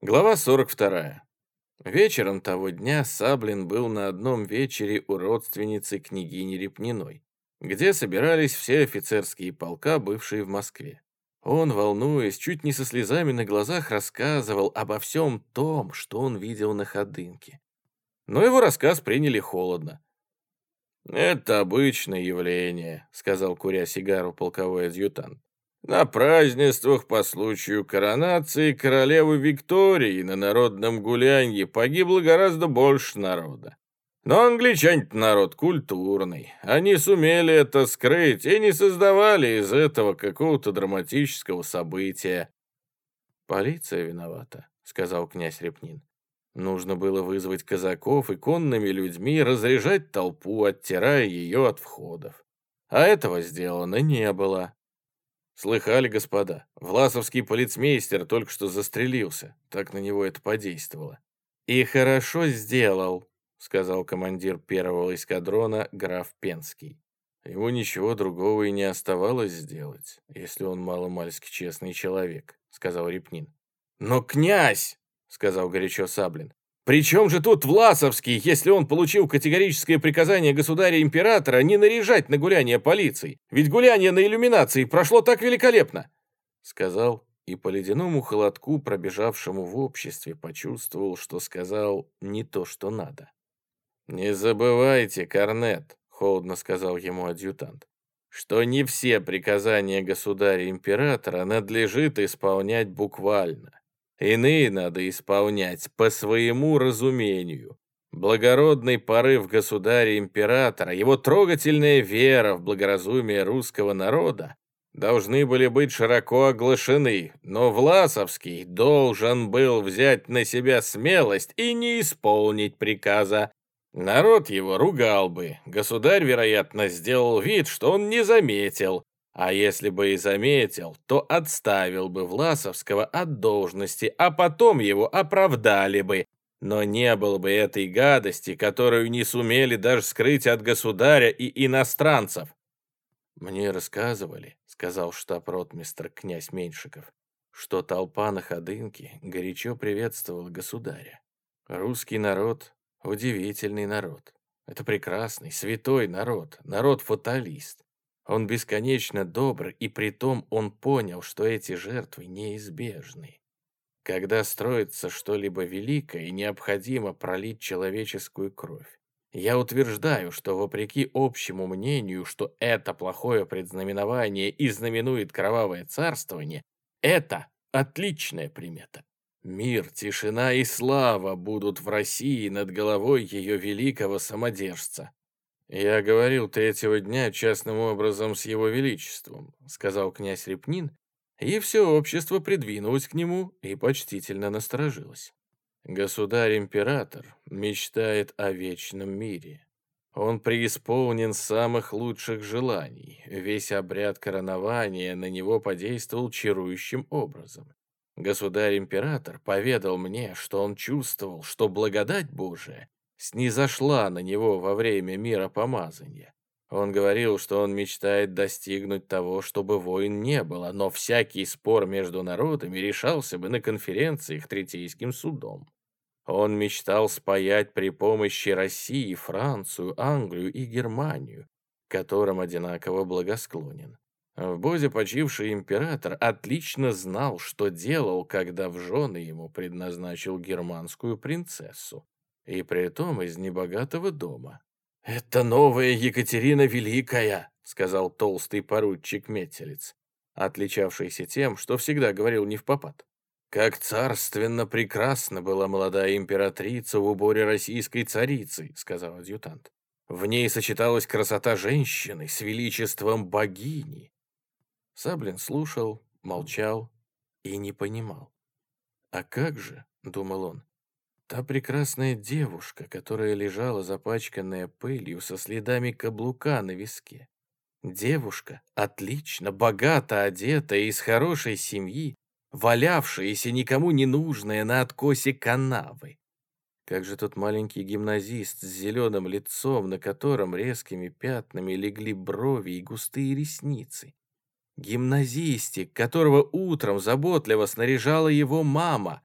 Глава 42. Вечером того дня Саблин был на одном вечере у родственницы княгини Репниной, где собирались все офицерские полка, бывшие в Москве. Он, волнуясь, чуть не со слезами на глазах, рассказывал обо всем том, что он видел на Ходынке. Но его рассказ приняли холодно. «Это обычное явление», — сказал, куря сигару, полковой адъютант. На празднествах по случаю коронации королевы Виктории на народном гулянье погибло гораздо больше народа. Но англичане народ культурный. Они сумели это скрыть и не создавали из этого какого-то драматического события. «Полиция виновата», — сказал князь Репнин. Нужно было вызвать казаков и конными людьми разряжать толпу, оттирая ее от входов. А этого сделано не было. Слыхали, господа, власовский полицмейстер только что застрелился. Так на него это подействовало. И хорошо сделал, сказал командир первого эскадрона граф Пенский. Ему ничего другого и не оставалось сделать, если он маломальски честный человек, сказал Репнин. Но князь, сказал горячо Саблин, при чем же тут Власовский, если он получил категорическое приказание государя-императора не наряжать на гуляние полиции? Ведь гуляние на иллюминации прошло так великолепно!» Сказал и по ледяному холодку, пробежавшему в обществе, почувствовал, что сказал не то, что надо. «Не забывайте, Корнет», — холодно сказал ему адъютант, «что не все приказания государя-императора надлежит исполнять буквально. Иные надо исполнять по своему разумению. Благородный порыв государя-императора, его трогательная вера в благоразумие русского народа должны были быть широко оглашены, но Власовский должен был взять на себя смелость и не исполнить приказа. Народ его ругал бы, государь, вероятно, сделал вид, что он не заметил, а если бы и заметил, то отставил бы Власовского от должности, а потом его оправдали бы. Но не было бы этой гадости, которую не сумели даже скрыть от государя и иностранцев. «Мне рассказывали», — сказал штаб-ротмистр князь Меньшиков, что толпа на Ходынке горячо приветствовала государя. Русский народ — удивительный народ. Это прекрасный, святой народ, народ-фаталист. Он бесконечно добр, и притом он понял, что эти жертвы неизбежны. Когда строится что-либо великое, необходимо пролить человеческую кровь. Я утверждаю, что вопреки общему мнению, что это плохое предзнаменование и знаменует кровавое царствование, это отличная примета. Мир, тишина и слава будут в России над головой ее великого самодержца. «Я говорил третьего дня частным образом с его величеством», сказал князь Репнин, и все общество придвинулось к нему и почтительно насторожилось. Государь-император мечтает о вечном мире. Он преисполнен самых лучших желаний. Весь обряд коронования на него подействовал чарующим образом. Государь-император поведал мне, что он чувствовал, что благодать Божия снизошла на него во время мира помазания. Он говорил, что он мечтает достигнуть того, чтобы войн не было, но всякий спор между народами решался бы на конференциях Третейским судом. Он мечтал спаять при помощи России, Францию, Англию и Германию, которым одинаково благосклонен. В Бозе почивший император отлично знал, что делал, когда в жены ему предназначил германскую принцессу и при том из небогатого дома. «Это новая Екатерина Великая», — сказал толстый поручик Метелец, отличавшийся тем, что всегда говорил не в попад. «Как царственно прекрасна была молодая императрица в уборе российской царицы», — сказал адъютант. «В ней сочеталась красота женщины с величеством богини». Саблин слушал, молчал и не понимал. «А как же?» — думал он. Та прекрасная девушка, которая лежала запачканная пылью со следами каблука на виске. Девушка, отлично, богато одетая, из хорошей семьи, валявшаяся никому не нужная на откосе канавы. Как же тот маленький гимназист с зеленым лицом, на котором резкими пятнами легли брови и густые ресницы. Гимназистик, которого утром заботливо снаряжала его мама,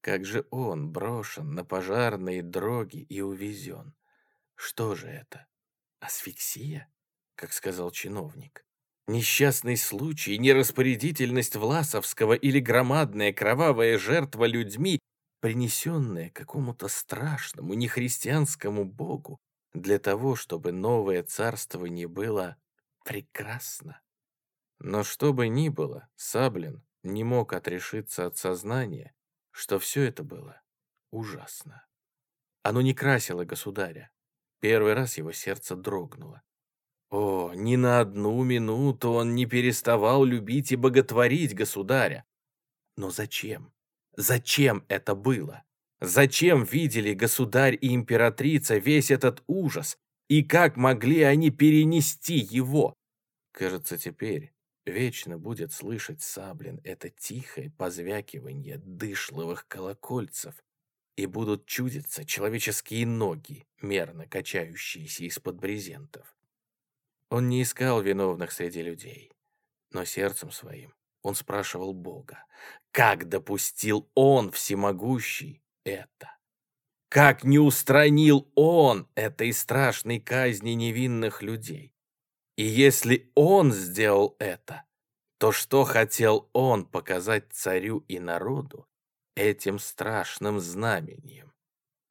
Как же он брошен на пожарные дроги и увезен? Что же это? Асфиксия, как сказал чиновник. Несчастный случай, нераспорядительность Власовского или громадная кровавая жертва людьми, принесенная какому-то страшному нехристианскому богу для того, чтобы новое царствование было прекрасно. Но что бы ни было, Саблин не мог отрешиться от сознания, что все это было ужасно. Оно не красило государя. Первый раз его сердце дрогнуло. О, ни на одну минуту он не переставал любить и боготворить государя. Но зачем? Зачем это было? Зачем видели государь и императрица весь этот ужас? И как могли они перенести его? Кажется, теперь Вечно будет слышать Саблин это тихое позвякивание дышловых колокольцев, и будут чудиться человеческие ноги, мерно качающиеся из-под брезентов. Он не искал виновных среди людей, но сердцем своим он спрашивал Бога, как допустил Он, всемогущий, это? Как не устранил Он этой страшной казни невинных людей? И если он сделал это, то что хотел он показать царю и народу этим страшным знамением?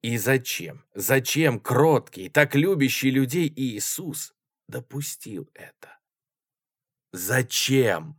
И зачем, зачем кроткий, так любящий людей Иисус допустил это? Зачем?